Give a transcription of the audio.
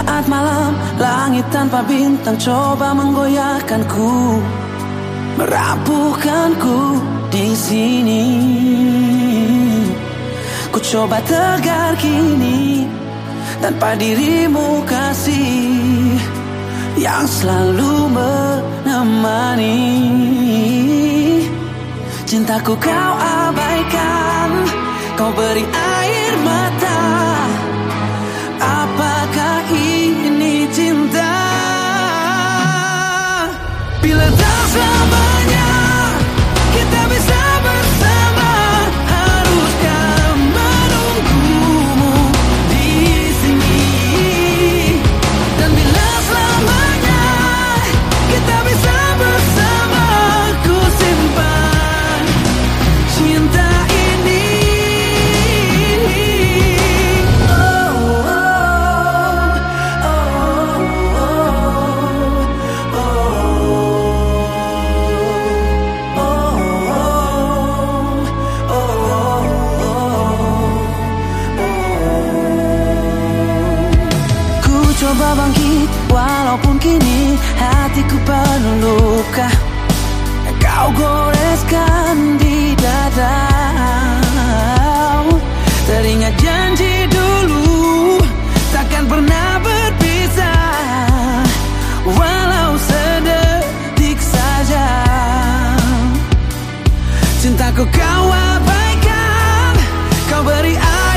saat malam langit tanpa bintang coba menggoyahkanku Merapuhkanku di sini. Ku coba tegar kini Tanpa dirimu kasih Yang selalu menemani. Cintaku kau abaikan Kau beri air mata coba bangkit Walaupun kini hatiku penuh luka. Kau goreskan di dada Teringat janji dulu Takkan pernah berpisah. Walau sedetik saja. Cintaku kau abaikan Kau beri aku